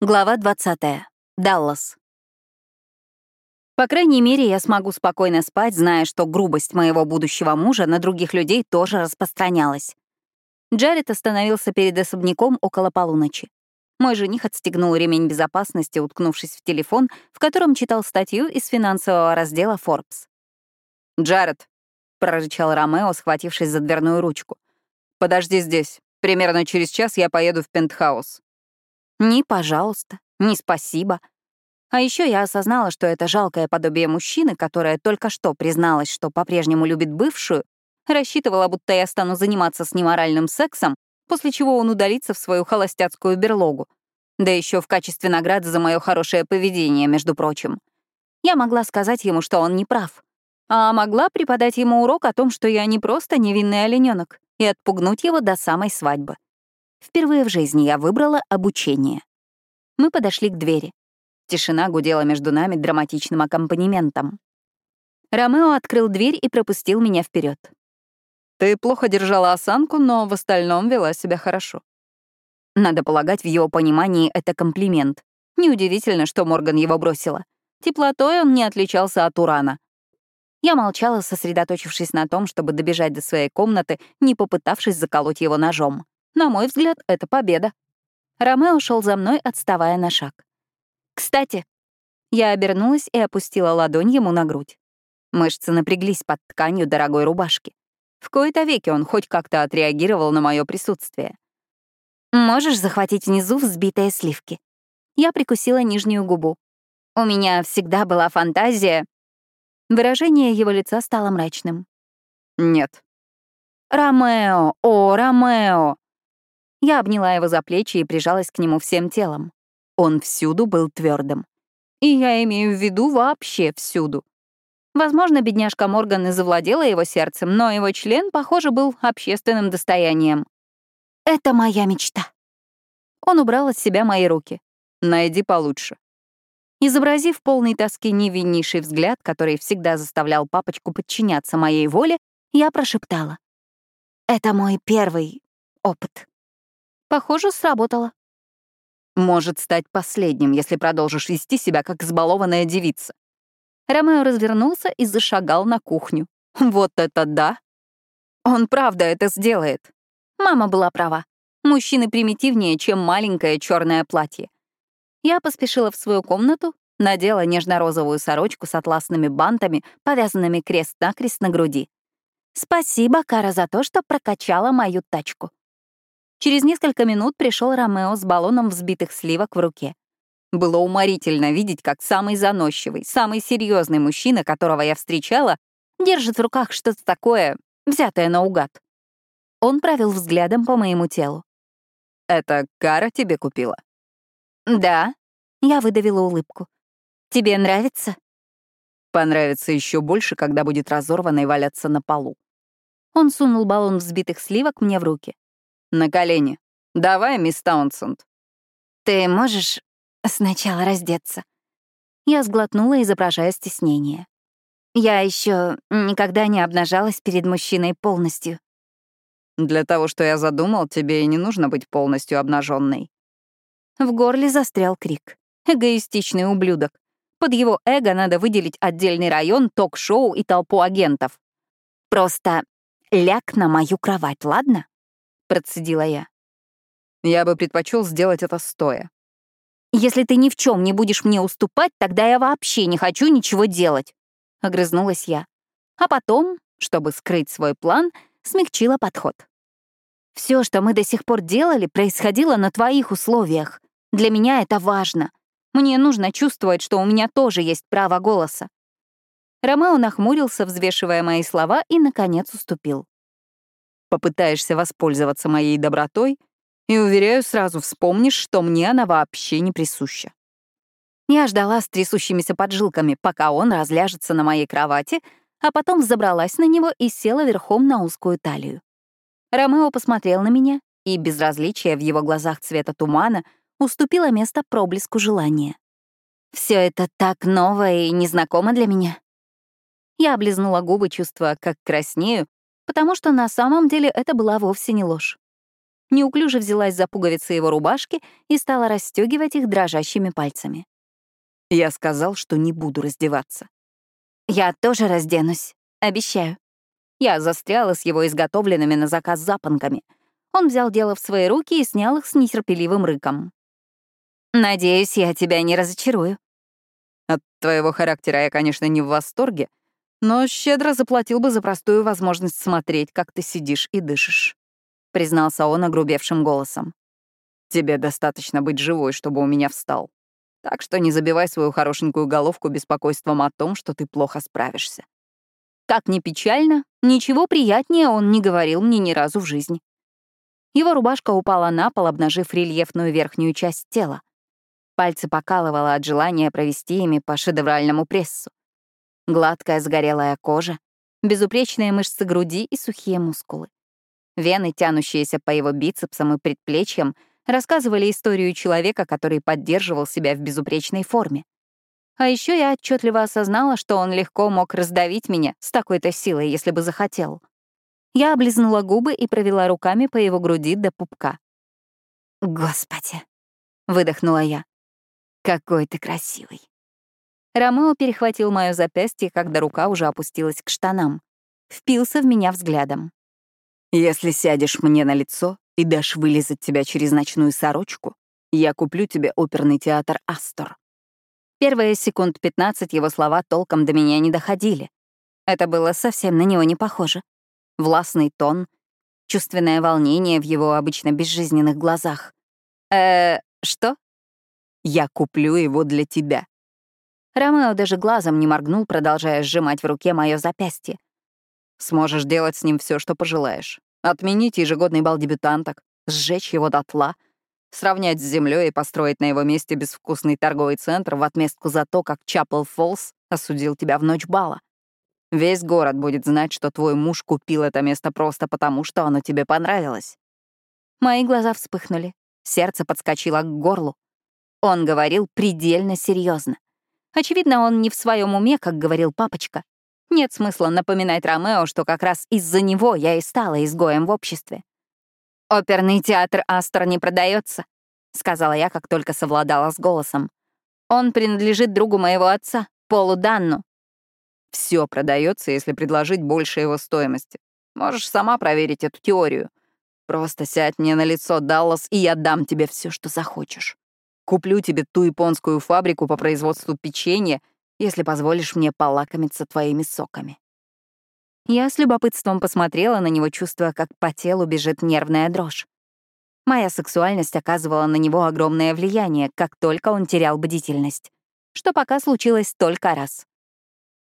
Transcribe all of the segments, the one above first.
Глава 20. Даллас. По крайней мере, я смогу спокойно спать, зная, что грубость моего будущего мужа на других людей тоже распространялась. Джаред остановился перед особняком около полуночи. Мой жених отстегнул ремень безопасности, уткнувшись в телефон, в котором читал статью из финансового раздела Forbes. «Джаред», — прорычал Ромео, схватившись за дверную ручку, — «подожди здесь. Примерно через час я поеду в пентхаус». Ни «пожалуйста», ни «спасибо». А еще я осознала, что это жалкое подобие мужчины, которое только что призналась, что по-прежнему любит бывшую, рассчитывала, будто я стану заниматься с ним оральным сексом, после чего он удалится в свою холостяцкую берлогу. Да еще в качестве награды за мое хорошее поведение, между прочим. Я могла сказать ему, что он не прав. А могла преподать ему урок о том, что я не просто невинный олененок, и отпугнуть его до самой свадьбы. Впервые в жизни я выбрала обучение. Мы подошли к двери. Тишина гудела между нами драматичным аккомпанементом. Ромео открыл дверь и пропустил меня вперед. «Ты плохо держала осанку, но в остальном вела себя хорошо». Надо полагать, в его понимании это комплимент. Неудивительно, что Морган его бросила. Теплотой он не отличался от урана. Я молчала, сосредоточившись на том, чтобы добежать до своей комнаты, не попытавшись заколоть его ножом. На мой взгляд, это победа. Ромео шел за мной, отставая на шаг. «Кстати!» Я обернулась и опустила ладонь ему на грудь. Мышцы напряглись под тканью дорогой рубашки. В кои-то веки он хоть как-то отреагировал на мое присутствие. «Можешь захватить внизу взбитые сливки?» Я прикусила нижнюю губу. У меня всегда была фантазия. Выражение его лица стало мрачным. «Нет». «Ромео! О, Ромео!» Я обняла его за плечи и прижалась к нему всем телом. Он всюду был твердым. И я имею в виду вообще всюду. Возможно, бедняжка Морган и завладела его сердцем, но его член, похоже, был общественным достоянием. «Это моя мечта». Он убрал от себя мои руки. «Найди получше». Изобразив полный тоски невиннейший взгляд, который всегда заставлял папочку подчиняться моей воле, я прошептала. «Это мой первый опыт». Похоже, сработало. Может стать последним, если продолжишь вести себя как избалованная девица. Ромео развернулся и зашагал на кухню. Вот это да! Он правда это сделает. Мама была права. Мужчины примитивнее, чем маленькое черное платье. Я поспешила в свою комнату, надела нежно-розовую сорочку с атласными бантами, повязанными крест-накрест на груди. Спасибо, Кара, за то, что прокачала мою тачку. Через несколько минут пришел Ромео с баллоном взбитых сливок в руке. Было уморительно видеть, как самый заносчивый, самый серьезный мужчина, которого я встречала, держит в руках что-то такое, взятое наугад. Он провел взглядом по моему телу. «Это Кара тебе купила?» «Да», — я выдавила улыбку. «Тебе нравится?» «Понравится еще больше, когда будет разорвано и валяться на полу». Он сунул баллон взбитых сливок мне в руки. На колени. Давай, мисс Таунсенд. Ты можешь сначала раздеться? Я сглотнула, изображая стеснение. Я еще никогда не обнажалась перед мужчиной полностью. Для того, что я задумал, тебе и не нужно быть полностью обнаженной. В горле застрял крик. Эгоистичный ублюдок. Под его эго надо выделить отдельный район, ток-шоу и толпу агентов. Просто ляг на мою кровать, ладно? Процедила я. Я бы предпочел сделать это стоя. Если ты ни в чем не будешь мне уступать, тогда я вообще не хочу ничего делать, огрызнулась я. А потом, чтобы скрыть свой план, смягчила подход. Все, что мы до сих пор делали, происходило на твоих условиях. Для меня это важно. Мне нужно чувствовать, что у меня тоже есть право голоса. Ромео нахмурился, взвешивая мои слова, и, наконец, уступил попытаешься воспользоваться моей добротой, и, уверяю, сразу вспомнишь, что мне она вообще не присуща. Я ждала с трясущимися поджилками, пока он разляжется на моей кровати, а потом забралась на него и села верхом на узкую талию. Ромео посмотрел на меня, и безразличие в его глазах цвета тумана уступило место проблеску желания. Все это так новое и незнакомо для меня. Я облизнула губы, чувствуя, как краснею, потому что на самом деле это была вовсе не ложь. неуклюже взялась за пуговицы его рубашки и стала расстегивать их дрожащими пальцами. Я сказал, что не буду раздеваться. Я тоже разденусь, обещаю. Я застряла с его изготовленными на заказ запонками. Он взял дело в свои руки и снял их с нетерпеливым рыком. «Надеюсь, я тебя не разочарую». От твоего характера я, конечно, не в восторге, но щедро заплатил бы за простую возможность смотреть, как ты сидишь и дышишь», — признался он огрубевшим голосом. «Тебе достаточно быть живой, чтобы у меня встал. Так что не забивай свою хорошенькую головку беспокойством о том, что ты плохо справишься. Как ни печально, ничего приятнее он не говорил мне ни разу в жизни. Его рубашка упала на пол, обнажив рельефную верхнюю часть тела. Пальцы покалывало от желания провести ими по шедевральному прессу. Гладкая загорелая кожа, безупречные мышцы груди и сухие мускулы. Вены, тянущиеся по его бицепсам и предплечьям, рассказывали историю человека, который поддерживал себя в безупречной форме. А еще я отчетливо осознала, что он легко мог раздавить меня с такой-то силой, если бы захотел. Я облизнула губы и провела руками по его груди до пупка. «Господи!» — выдохнула я. «Какой ты красивый!» Ромео перехватил мое запястье, когда рука уже опустилась к штанам. Впился в меня взглядом. «Если сядешь мне на лицо и дашь вылезать тебя через ночную сорочку, я куплю тебе оперный театр «Астор». Первые секунд 15 его слова толком до меня не доходили. Это было совсем на него не похоже. Властный тон, чувственное волнение в его обычно безжизненных глазах. «Э, что?» «Я куплю его для тебя». Ромео даже глазом не моргнул, продолжая сжимать в руке мое запястье. «Сможешь делать с ним все, что пожелаешь. Отменить ежегодный бал дебютанток, сжечь его дотла — Сравнять с землей и построить на его месте безвкусный торговый центр в отместку за то, как Чапл Фолс осудил тебя в ночь бала. Весь город будет знать, что твой муж купил это место просто потому, что оно тебе понравилось. Мои глаза вспыхнули, сердце подскочило к горлу. Он говорил предельно серьезно. Очевидно, он не в своем уме, как говорил папочка. Нет смысла напоминать Ромео, что как раз из-за него я и стала изгоем в обществе. «Оперный театр Астор не продается», — сказала я, как только совладала с голосом. «Он принадлежит другу моего отца, Полу Данну». Все продается, если предложить больше его стоимости. Можешь сама проверить эту теорию. Просто сядь мне на лицо, Даллас, и я дам тебе все, что захочешь. Куплю тебе ту японскую фабрику по производству печенья, если позволишь мне полакомиться твоими соками. Я с любопытством посмотрела на него, чувствуя, как по телу бежит нервная дрожь. Моя сексуальность оказывала на него огромное влияние, как только он терял бдительность, что пока случилось только раз.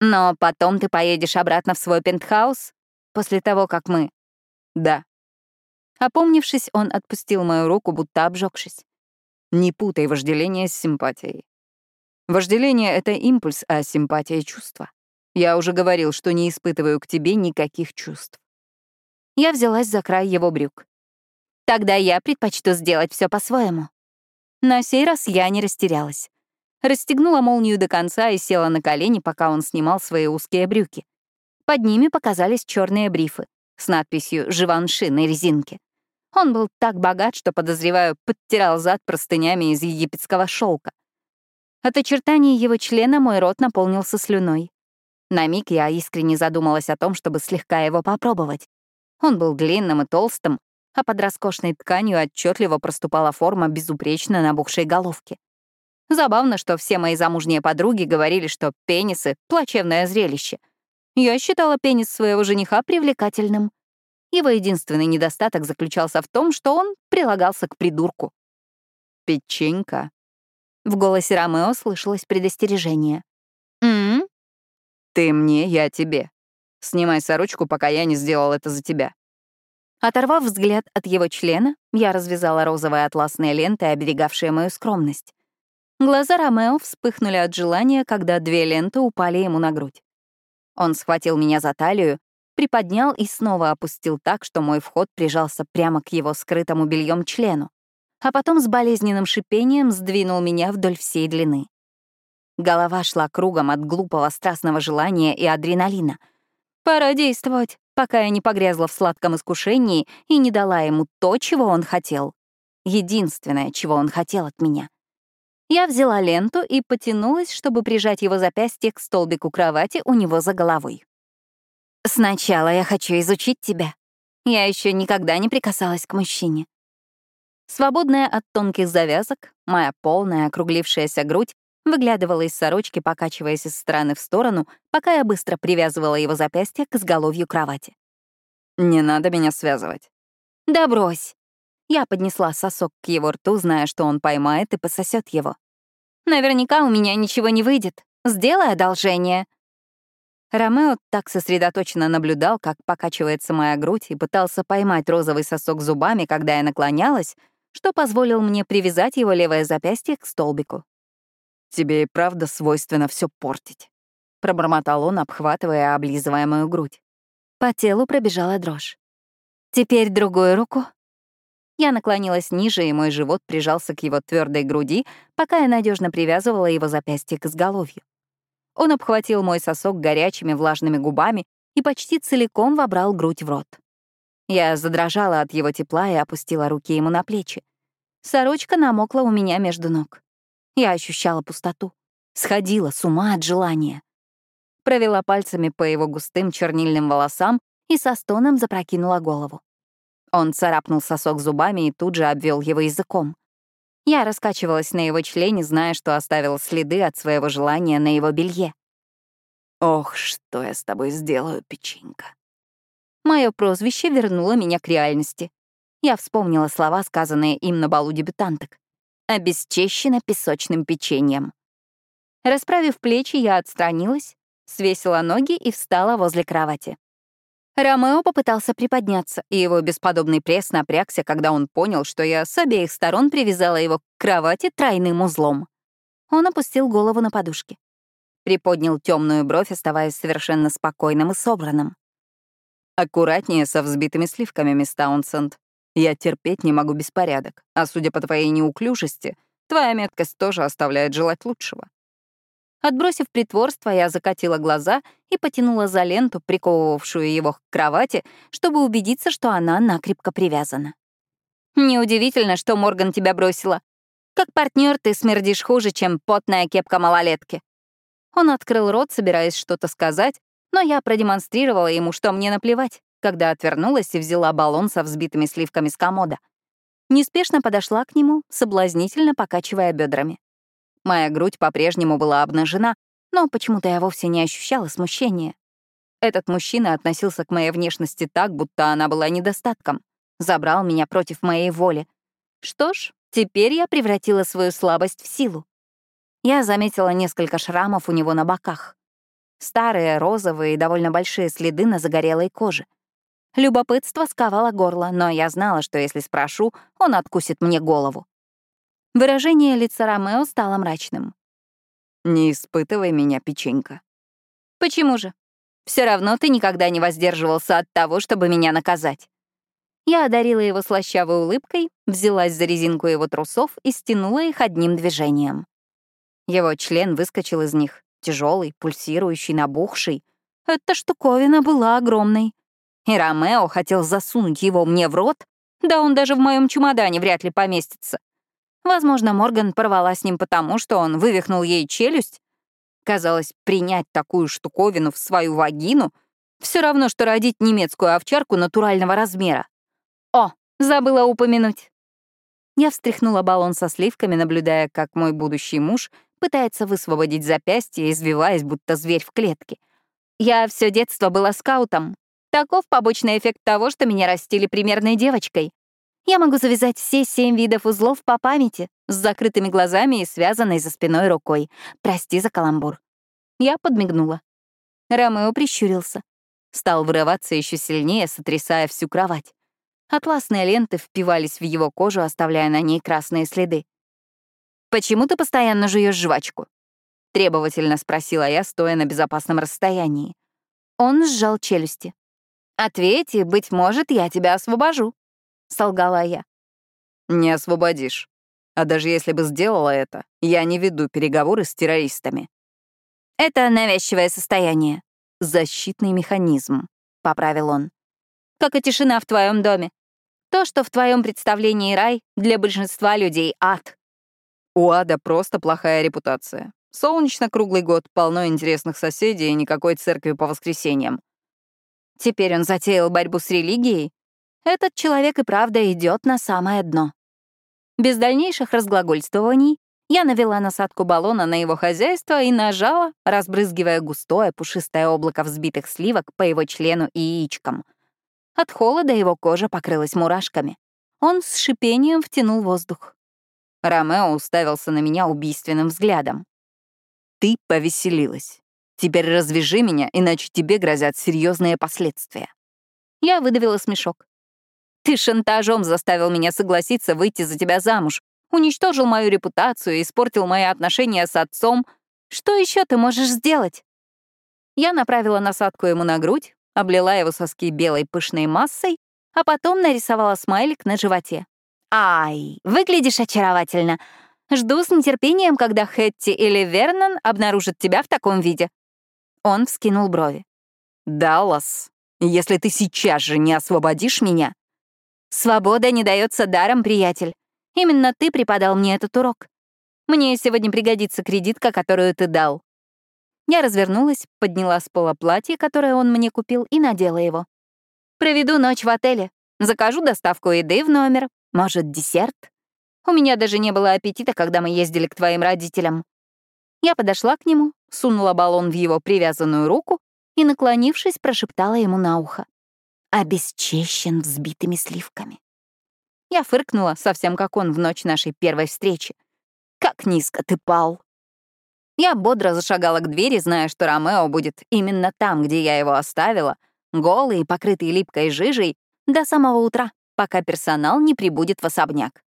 Но потом ты поедешь обратно в свой пентхаус после того, как мы... Да. Опомнившись, он отпустил мою руку, будто обжегшись. Не путай вожделение с симпатией. Вожделение — это импульс, а симпатия — чувство. Я уже говорил, что не испытываю к тебе никаких чувств. Я взялась за край его брюк. Тогда я предпочту сделать все по-своему. На сей раз я не растерялась. Расстегнула молнию до конца и села на колени, пока он снимал свои узкие брюки. Под ними показались черные брифы с надписью «Живанши» на резинке. Он был так богат, что, подозреваю, подтирал зад простынями из египетского шелка. От очертаний его члена мой рот наполнился слюной. На миг я искренне задумалась о том, чтобы слегка его попробовать. Он был длинным и толстым, а под роскошной тканью отчетливо проступала форма безупречно набухшей головки. Забавно, что все мои замужние подруги говорили, что пенисы — плачевное зрелище. Я считала пенис своего жениха привлекательным. Его единственный недостаток заключался в том, что он прилагался к придурку. «Печенька». В голосе Ромео слышалось предостережение. «М-м, ты мне, я тебе. Снимай сорочку, пока я не сделал это за тебя. Оторвав взгляд от его члена, я развязала розовые атласные ленты, оберегавшие мою скромность. Глаза Ромео вспыхнули от желания, когда две ленты упали ему на грудь. Он схватил меня за талию, приподнял и снова опустил так, что мой вход прижался прямо к его скрытому бельем члену, а потом с болезненным шипением сдвинул меня вдоль всей длины. Голова шла кругом от глупого страстного желания и адреналина. «Пора действовать», пока я не погрязла в сладком искушении и не дала ему то, чего он хотел. Единственное, чего он хотел от меня. Я взяла ленту и потянулась, чтобы прижать его запястье к столбику кровати у него за головой. «Сначала я хочу изучить тебя. Я еще никогда не прикасалась к мужчине». Свободная от тонких завязок, моя полная округлившаяся грудь выглядывала из сорочки, покачиваясь из стороны в сторону, пока я быстро привязывала его запястье к изголовью кровати. «Не надо меня связывать». «Да брось». Я поднесла сосок к его рту, зная, что он поймает и пососет его. «Наверняка у меня ничего не выйдет. Сделай одолжение». Ромео так сосредоточенно наблюдал, как покачивается моя грудь, и пытался поймать розовый сосок зубами, когда я наклонялась, что позволил мне привязать его левое запястье к столбику. «Тебе и правда свойственно все портить», — пробормотал он, обхватывая и облизывая мою грудь. По телу пробежала дрожь. «Теперь другую руку». Я наклонилась ниже, и мой живот прижался к его твердой груди, пока я надежно привязывала его запястье к изголовью. Он обхватил мой сосок горячими влажными губами и почти целиком вобрал грудь в рот. Я задрожала от его тепла и опустила руки ему на плечи. Сорочка намокла у меня между ног. Я ощущала пустоту. Сходила с ума от желания. Провела пальцами по его густым чернильным волосам и со стоном запрокинула голову. Он царапнул сосок зубами и тут же обвел его языком. Я раскачивалась на его члене, зная, что оставила следы от своего желания на его белье. «Ох, что я с тобой сделаю, печенька!» Мое прозвище вернуло меня к реальности. Я вспомнила слова, сказанные им на балу дебютанток. Обесчещена песочным печеньем. Расправив плечи, я отстранилась, свесила ноги и встала возле кровати. Ромео попытался приподняться, и его бесподобный пресс напрягся, когда он понял, что я с обеих сторон привязала его к кровати тройным узлом. Он опустил голову на подушки. Приподнял темную бровь, оставаясь совершенно спокойным и собранным. Аккуратнее со взбитыми сливками, мисс Таунсенд. Я терпеть не могу беспорядок, а судя по твоей неуклюжести, твоя меткость тоже оставляет желать лучшего. Отбросив притворство, я закатила глаза и потянула за ленту, приковывавшую его к кровати, чтобы убедиться, что она накрепко привязана. «Неудивительно, что Морган тебя бросила. Как партнер ты смердишь хуже, чем потная кепка малолетки». Он открыл рот, собираясь что-то сказать, но я продемонстрировала ему, что мне наплевать, когда отвернулась и взяла баллон со взбитыми сливками с комода. Неспешно подошла к нему, соблазнительно покачивая бедрами. Моя грудь по-прежнему была обнажена, но почему-то я вовсе не ощущала смущения. Этот мужчина относился к моей внешности так, будто она была недостатком. Забрал меня против моей воли. Что ж, теперь я превратила свою слабость в силу. Я заметила несколько шрамов у него на боках. Старые, розовые и довольно большие следы на загорелой коже. Любопытство сковало горло, но я знала, что если спрошу, он откусит мне голову. Выражение лица Ромео стало мрачным. «Не испытывай меня, печенька». «Почему же? Все равно ты никогда не воздерживался от того, чтобы меня наказать». Я одарила его слащавой улыбкой, взялась за резинку его трусов и стянула их одним движением. Его член выскочил из них, тяжелый, пульсирующий, набухший. Эта штуковина была огромной. И Ромео хотел засунуть его мне в рот, да он даже в моем чемодане вряд ли поместится. Возможно, Морган порвала с ним потому, что он вывихнул ей челюсть. Казалось, принять такую штуковину в свою вагину все равно, что родить немецкую овчарку натурального размера. О, забыла упомянуть. Я встряхнула баллон со сливками, наблюдая, как мой будущий муж пытается высвободить запястье, извиваясь, будто зверь в клетке. Я все детство была скаутом. Таков побочный эффект того, что меня растили примерной девочкой. Я могу завязать все семь видов узлов по памяти, с закрытыми глазами и связанной за спиной рукой. Прости за каламбур. Я подмигнула. Ромео прищурился. Стал вырываться еще сильнее, сотрясая всю кровать. Атласные ленты впивались в его кожу, оставляя на ней красные следы. «Почему ты постоянно жуешь жвачку?» — требовательно спросила я, стоя на безопасном расстоянии. Он сжал челюсти. «Ответь, и, быть может, я тебя освобожу», — солгала я. «Не освободишь. А даже если бы сделала это, я не веду переговоры с террористами». «Это навязчивое состояние. Защитный механизм», — поправил он. «Как и тишина в твоем доме. То, что в твоем представлении рай, для большинства людей — ад». У ада просто плохая репутация. Солнечно круглый год, полно интересных соседей и никакой церкви по воскресеньям. Теперь он затеял борьбу с религией. Этот человек и правда идет на самое дно. Без дальнейших разглагольствований я навела насадку баллона на его хозяйство и нажала, разбрызгивая густое пушистое облако взбитых сливок по его члену и яичкам. От холода его кожа покрылась мурашками. Он с шипением втянул воздух. Ромео уставился на меня убийственным взглядом. «Ты повеселилась. Теперь развяжи меня, иначе тебе грозят серьезные последствия». Я выдавила смешок. «Ты шантажом заставил меня согласиться выйти за тебя замуж, уничтожил мою репутацию, испортил мои отношения с отцом. Что еще ты можешь сделать?» Я направила насадку ему на грудь, облила его соски белой пышной массой, а потом нарисовала смайлик на животе. «Ай, выглядишь очаровательно. Жду с нетерпением, когда Хэтти или Вернон обнаружат тебя в таком виде». Он вскинул брови. «Даллас, если ты сейчас же не освободишь меня...» «Свобода не дается даром, приятель. Именно ты преподал мне этот урок. Мне сегодня пригодится кредитка, которую ты дал». Я развернулась, подняла с пола платье, которое он мне купил, и надела его. «Проведу ночь в отеле. Закажу доставку еды в номер. Может, десерт? У меня даже не было аппетита, когда мы ездили к твоим родителям». Я подошла к нему, сунула баллон в его привязанную руку и, наклонившись, прошептала ему на ухо. «Обесчещен взбитыми сливками». Я фыркнула, совсем как он в ночь нашей первой встречи. «Как низко ты пал!» Я бодро зашагала к двери, зная, что Ромео будет именно там, где я его оставила, голый и покрытый липкой жижей, до самого утра, пока персонал не прибудет в особняк.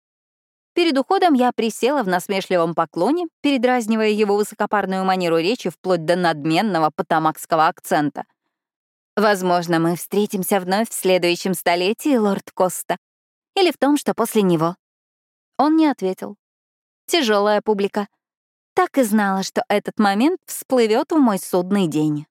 Перед уходом я присела в насмешливом поклоне, передразнивая его высокопарную манеру речи вплоть до надменного потамакского акцента. «Возможно, мы встретимся вновь в следующем столетии, лорд Коста», или в том, что после него? Он не ответил. Тяжелая публика. Так и знала, что этот момент всплывет в мой судный день.